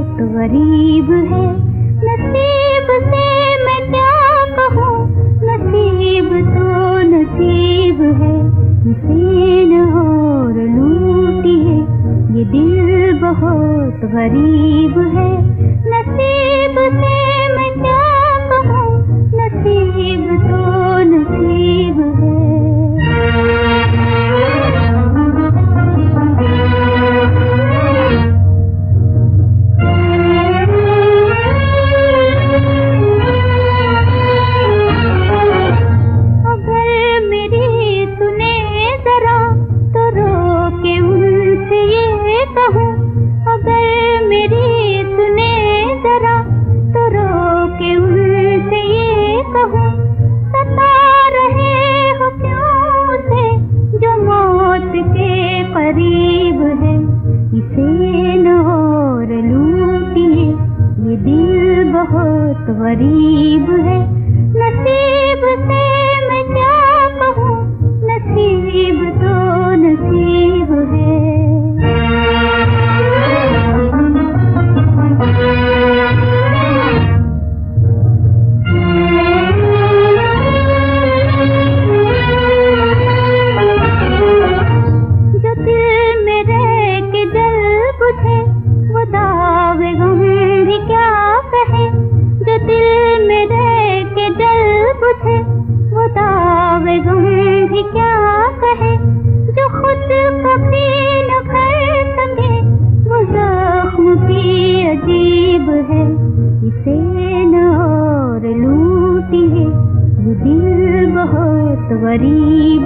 तो गरीब है। नसीब से मैं क्या कहूँ? नसीब तो नसीब है। हुसैन और लूटी है। ये दिल बहुत गरीब है। नसीब से इसे नोर लूटिए ये दिल बहुत गरीब है। गरीब